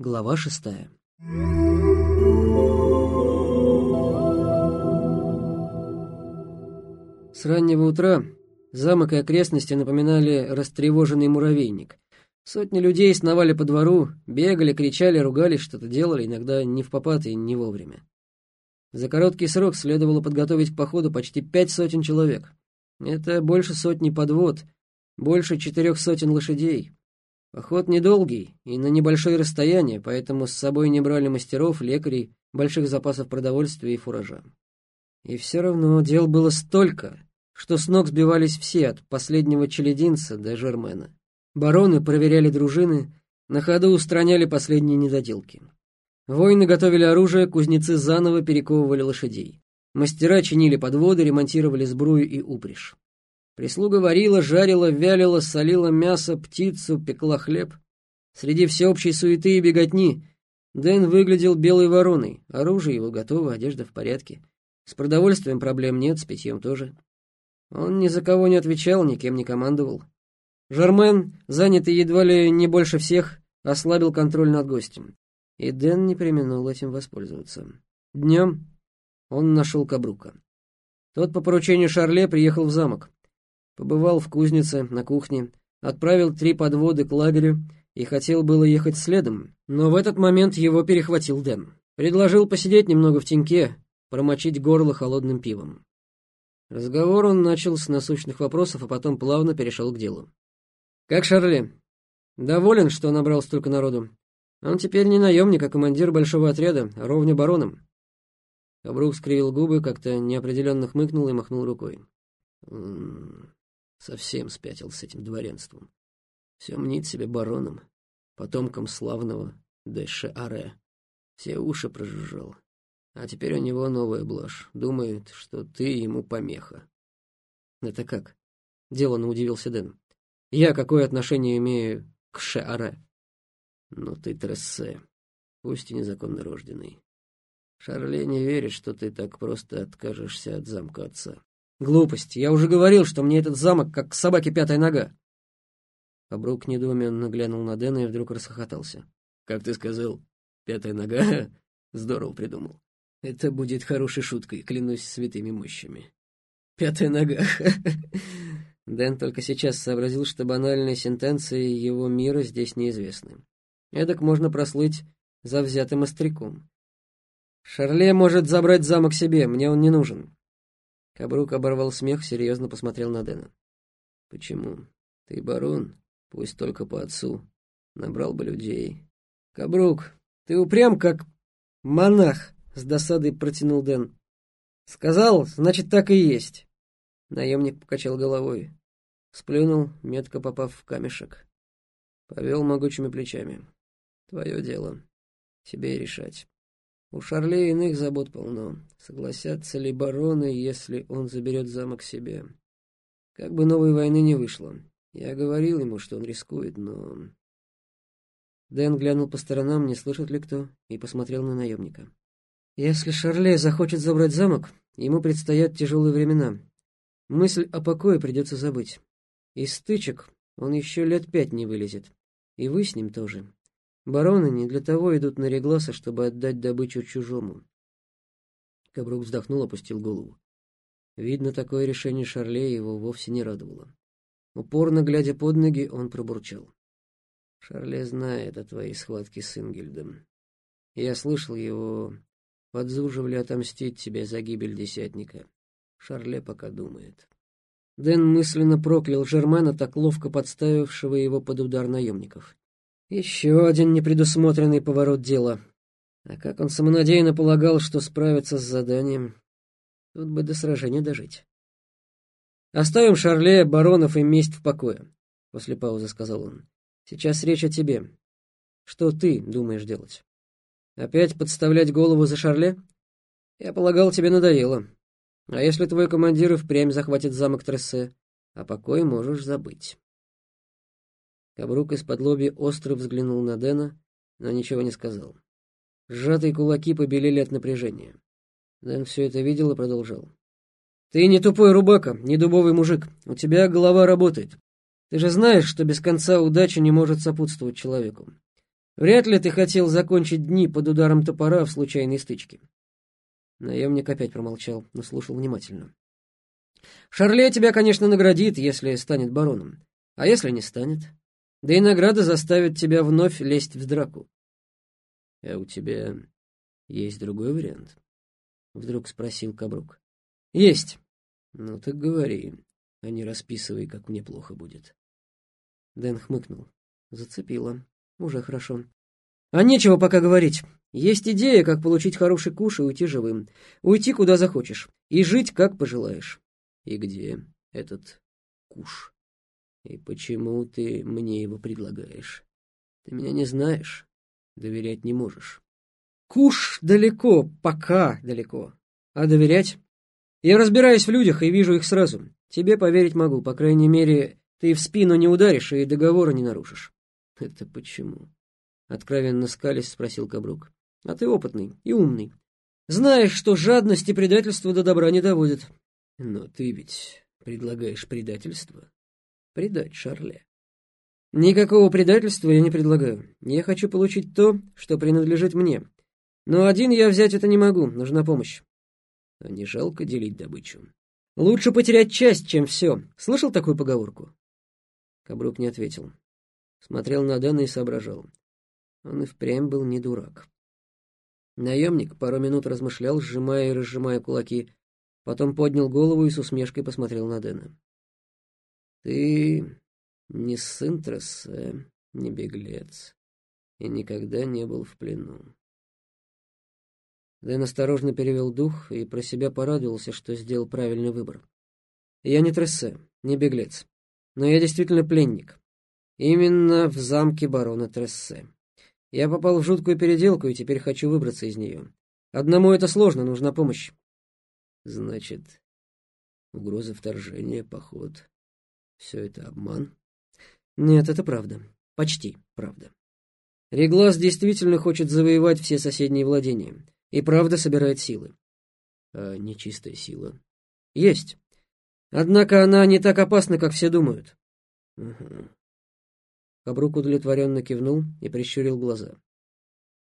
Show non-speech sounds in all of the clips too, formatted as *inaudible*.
Глава шестая. С раннего утра замок и окрестности напоминали растревоженный муравейник. Сотни людей сновали по двору, бегали, кричали, ругались, что-то делали, иногда не в попад и не вовремя. За короткий срок следовало подготовить к походу почти пять сотен человек. Это больше сотни подвод, больше четырех сотен лошадей. Поход недолгий и на небольшое расстояние, поэтому с собой не брали мастеров, лекарей, больших запасов продовольствия и фуража. И все равно дел было столько, что с ног сбивались все, от последнего челединца до Жермена. Бароны проверяли дружины, на ходу устраняли последние недоделки. Воины готовили оружие, кузнецы заново перековывали лошадей. Мастера чинили подводы, ремонтировали сбрую и упряжь. Прислуга варила, жарила, вялила, солила мясо, птицу, пекла хлеб. Среди всеобщей суеты и беготни Дэн выглядел белой вороной. Оружие его готово, одежда в порядке. С продовольствием проблем нет, с питьем тоже. Он ни за кого не отвечал, никем не командовал. Жармен, занятый едва ли не больше всех, ослабил контроль над гостем. И Дэн не применил этим воспользоваться. Днем он нашел Кабрука. Тот по поручению Шарле приехал в замок. Побывал в кузнице, на кухне, отправил три подводы к лагерю и хотел было ехать следом, но в этот момент его перехватил Дэн. Предложил посидеть немного в теньке, промочить горло холодным пивом. Разговор он начал с насущных вопросов, а потом плавно перешел к делу. «Как Шарле? Доволен, что набрал столько народу? Он теперь не наемник, а командир большого отряда, а ровня бароном. Кабрук скривил губы, как-то неопределенно хмыкнул и махнул рукой. Совсем спятил с этим дворянством. Все мнит себе бароном, потомком славного Дэше-Аре. Все уши прожужжал. А теперь у него новая блажь. Думает, что ты ему помеха. Это как? Делано удивился Дэн. Я какое отношение имею к Ше-Аре? Но ты трессе, пусть и незаконно рожденный. Шарле не верит, что ты так просто откажешься от замка отца. Глупость. Я уже говорил, что мне этот замок как собаке пятая нога. Абрук недоуменно глянул на Дэна и вдруг расхохотался. Как ты сказал, пятая нога? *laughs* Здорово придумал. Это будет хорошей шуткой, клянусь святыми мощами. Пятая нога. *laughs* Дэн только сейчас сообразил, что банальные сентенции его мира здесь неизвестны. Эдак можно прослыть завзятым остряком. «Шарле может забрать замок себе, мне он не нужен». Кабрук оборвал смех, серьезно посмотрел на Дэна. «Почему? Ты барон, пусть только по отцу. Набрал бы людей». «Кабрук, ты упрям, как монах», — с досадой протянул Дэн. «Сказал, значит, так и есть». Наемник покачал головой. Сплюнул, метко попав в камешек. Повел могучими плечами. Твое дело. Тебе решать. У Шарле иных забот полно. Согласятся ли бароны, если он заберет замок себе? Как бы новой войны не вышло. Я говорил ему, что он рискует, но... Дэн глянул по сторонам, не слышит ли кто, и посмотрел на наемника. Если Шарле захочет забрать замок, ему предстоят тяжелые времена. Мысль о покое придется забыть. Из стычек он еще лет пять не вылезет. И вы с ним тоже. Бароны не для того идут на Регласа, чтобы отдать добычу чужому. Кабрук вздохнул, опустил голову. Видно, такое решение Шарле его вовсе не радовало. Упорно глядя под ноги, он пробурчал. «Шарле знает о твоей схватке с Ингельдом. Я слышал его, подзуживали отомстить тебе за гибель десятника. Шарле пока думает». Дэн мысленно проклял Жермена, так ловко подставившего его под удар наемников. Еще один непредусмотренный поворот дела. А как он самонадеянно полагал, что справится с заданием, тут бы до сражения дожить. «Оставим Шарле, баронов и месть в покое», — после паузы сказал он. «Сейчас речь о тебе. Что ты думаешь делать? Опять подставлять голову за Шарле? Я полагал, тебе надоело. А если твой командир и впрямь захватит замок Трессе, о покое можешь забыть». Кабрук из-под лоби остро взглянул на Дэна, но ничего не сказал. Сжатые кулаки побелели от напряжения. Дэн все это видел и продолжал. «Ты не тупой рубака, не дубовый мужик. У тебя голова работает. Ты же знаешь, что без конца удача не может сопутствовать человеку. Вряд ли ты хотел закончить дни под ударом топора в случайной стычке. Наемник опять промолчал, но слушал внимательно. Шарле тебя, конечно, наградит, если станет бароном. А если не станет? Да и награда заставит тебя вновь лезть в драку. — А у тебя есть другой вариант? — вдруг спросил Кабрук. — Есть. — Ну так говори, а не расписывай, как мне плохо будет. Дэн хмыкнул. Зацепило. Уже хорошо. А нечего пока говорить. Есть идея, как получить хороший куш и уйти живым. Уйти куда захочешь. И жить, как пожелаешь. И где этот куш? И почему ты мне его предлагаешь? Ты меня не знаешь, доверять не можешь. Куш далеко, пока далеко. А доверять? Я разбираюсь в людях и вижу их сразу. Тебе поверить могу, по крайней мере, ты в спину не ударишь и договора не нарушишь. Это почему? Откровенно скались, спросил Кабрук. А ты опытный и умный. Знаешь, что жадность и предательство до добра не доводят. Но ты ведь предлагаешь предательство предать Шарле. Никакого предательства я не предлагаю. Я хочу получить то, что принадлежит мне. Но один я взять это не могу, нужна помощь. А не жалко делить добычу. Лучше потерять часть, чем все. Слышал такую поговорку? Кабрук не ответил. Смотрел на Дэна и соображал. Он и впрямь был не дурак. Наемник пару минут размышлял, сжимая и разжимая кулаки, потом поднял голову и с усмешкой посмотрел на Дэна. Ты не сын Трессе, не беглец, и никогда не был в плену. Дэн осторожно перевел дух и про себя порадовался, что сделал правильный выбор. Я не Трессе, не беглец, но я действительно пленник. Именно в замке барона Трессе. Я попал в жуткую переделку и теперь хочу выбраться из нее. Одному это сложно, нужна помощь. Значит, угроза вторжения, поход, все это обман? Нет, это правда. Почти правда. Реглас действительно хочет завоевать все соседние владения. И правда собирает силы. А нечистая сила? Есть. Однако она не так опасна, как все думают. Угу. Кабрук удовлетворенно кивнул и прищурил глаза.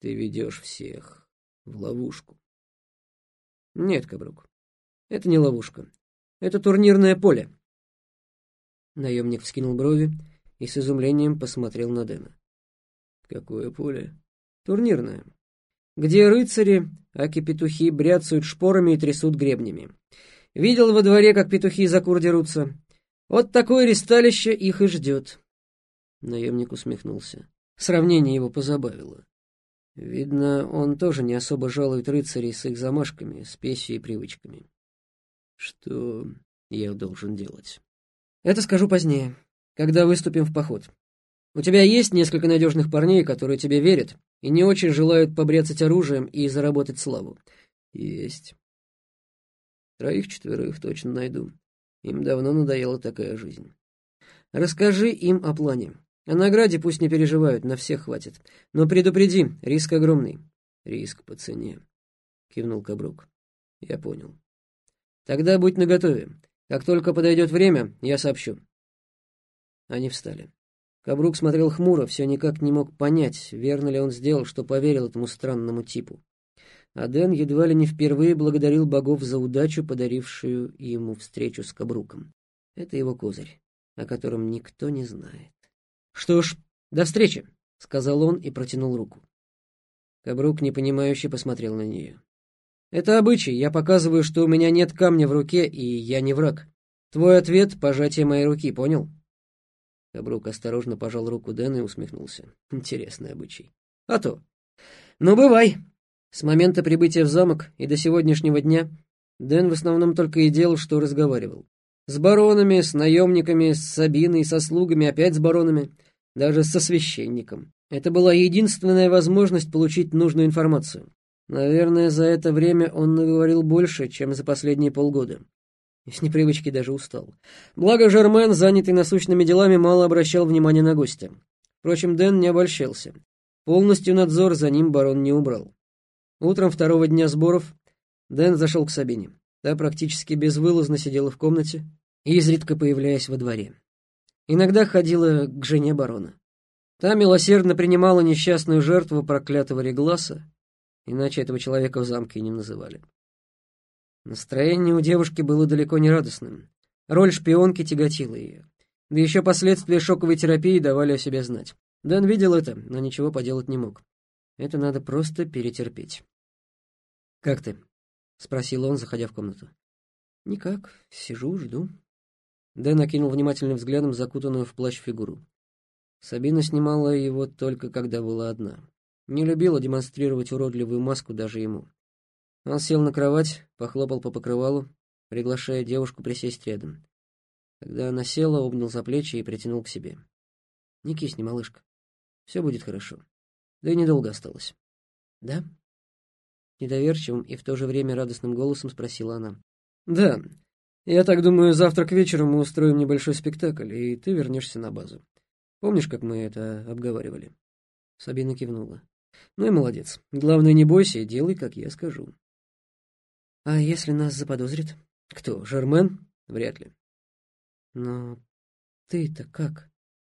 Ты ведешь всех в ловушку. Нет, Кабрук, это не ловушка. Это турнирное поле. Наемник вскинул брови и с изумлением посмотрел на Дэна. «Какое поле?» «Турнирное. Где рыцари, аки петухи, бряцают шпорами и трясут гребнями. Видел во дворе, как петухи за кур дерутся. Вот такое ресталище их и ждет». Наемник усмехнулся. Сравнение его позабавило. Видно, он тоже не особо жалует рыцарей с их замашками, спесью и привычками. Что я должен делать? Это скажу позднее, когда выступим в поход. У тебя есть несколько надежных парней, которые тебе верят и не очень желают побряцать оружием и заработать славу? Есть. Троих-четверых точно найду. Им давно надоела такая жизнь. Расскажи им о плане. О награде пусть не переживают, на всех хватит. Но предупреди, риск огромный. Риск по цене, кивнул Кабрук. Я понял. Тогда будь наготове. Как только подойдет время, я сообщу. Они встали. Кабрук смотрел хмуро, все никак не мог понять, верно ли он сделал, что поверил этому странному типу. А Дэн едва ли не впервые благодарил богов за удачу, подарившую ему встречу с Кабруком. Это его козырь, о котором никто не знает. «Что ж, до встречи!» — сказал он и протянул руку. Кабрук непонимающе посмотрел на нее. Это обычай, я показываю, что у меня нет камня в руке, и я не враг. Твой ответ — пожатие моей руки, понял?» Кабрук осторожно пожал руку Дэна и усмехнулся. «Интересный обычай. А то. Ну, бывай!» С момента прибытия в замок и до сегодняшнего дня Дэн в основном только и делал, что разговаривал. С баронами, с наемниками, с Сабиной, со слугами, опять с баронами, даже со священником. Это была единственная возможность получить нужную информацию. Наверное, за это время он наговорил больше, чем за последние полгода. С непривычки даже устал. Благо Жермен, занятый насущными делами, мало обращал внимания на гостя. Впрочем, Дэн не обольщался. Полностью надзор за ним барон не убрал. Утром второго дня сборов Дэн зашел к Сабине. Та практически безвылазно сидела в комнате, изредка появляясь во дворе. Иногда ходила к жене барона. Та милосердно принимала несчастную жертву проклятого Регласа, иначе этого человека в замке и не называли. Настроение у девушки было далеко не радостным. Роль шпионки тяготила ее. Да еще последствия шоковой терапии давали о себе знать. Дэн видел это, но ничего поделать не мог. Это надо просто перетерпеть. «Как ты?» — спросил он, заходя в комнату. «Никак. Сижу, жду». Дэн окинул внимательным взглядом закутанную в плащ фигуру. Сабина снимала его только когда была одна. Не любила демонстрировать уродливую маску даже ему. Он сел на кровать, похлопал по покрывалу, приглашая девушку присесть рядом. Когда она села, обнял за плечи и притянул к себе. «Не кисни, малышка. Все будет хорошо. Да и недолго осталось». «Да?» Недоверчивым и в то же время радостным голосом спросила она. «Да. Я так думаю, завтра к вечеру мы устроим небольшой спектакль, и ты вернешься на базу. Помнишь, как мы это обговаривали?» Сабина кивнула. «Ну и молодец. Главное, не бойся и делай, как я скажу». «А если нас заподозрит?» «Кто, Жермен? Вряд ли». «Но ты-то как?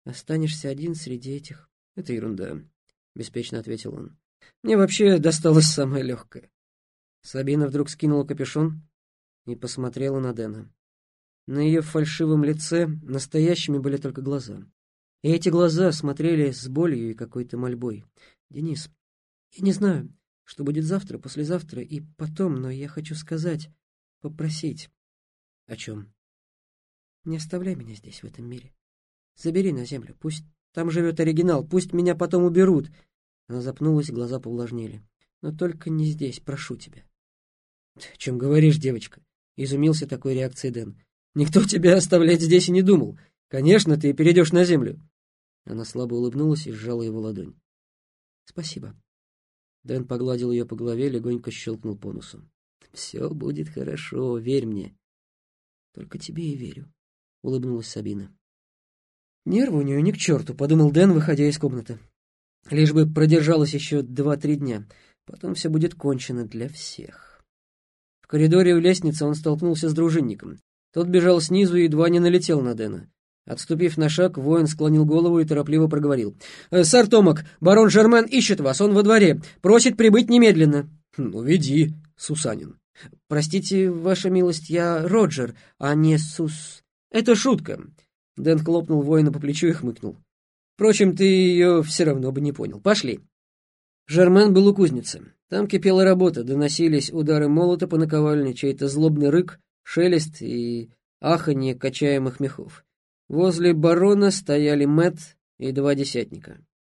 Останешься один среди этих?» «Это ерунда», — беспечно ответил он. «Мне вообще досталось самое легкое». Сабина вдруг скинула капюшон и посмотрела на Дэна. На ее фальшивом лице настоящими были только глаза. И эти глаза смотрели с болью и какой-то мольбой. «Денис, я не знаю, что будет завтра, послезавтра и потом, но я хочу сказать, попросить». «О чем?» «Не оставляй меня здесь, в этом мире. Забери на землю, пусть там живет оригинал, пусть меня потом уберут». Она запнулась, глаза повлажнели. «Но только не здесь, прошу тебя». «Ты о чем говоришь, девочка?» — изумился такой реакцией Дэн. «Никто тебя оставлять здесь и не думал. Конечно, ты перейдешь на землю». Она слабо улыбнулась и сжала его ладонь. «Спасибо». Дэн погладил ее по голове, легонько щелкнул по носу. «Все будет хорошо, верь мне». «Только тебе и верю», — улыбнулась Сабина. «Нервы у нее ни к черту», — подумал Дэн, выходя из комнаты. «Лишь бы продержалась еще два-три дня. Потом все будет кончено для всех». В коридоре у лестницы он столкнулся с дружинником. Тот бежал снизу и едва не налетел на Дэна. Отступив на шаг, воин склонил голову и торопливо проговорил. «Э, «Сэр Томак, барон Жермен ищет вас, он во дворе. Просит прибыть немедленно». «Ну, веди, Сусанин». «Простите, ваша милость, я Роджер, а не Сус...» «Это шутка». Дэн хлопнул воина по плечу и хмыкнул. «Впрочем, ты ее все равно бы не понял. Пошли». Жермен был у кузницы. Там кипела работа, доносились удары молота по наковальне, чей-то злобный рык, шелест и аханье качаемых мехов. Возле барона стояли Мэт и два десятника.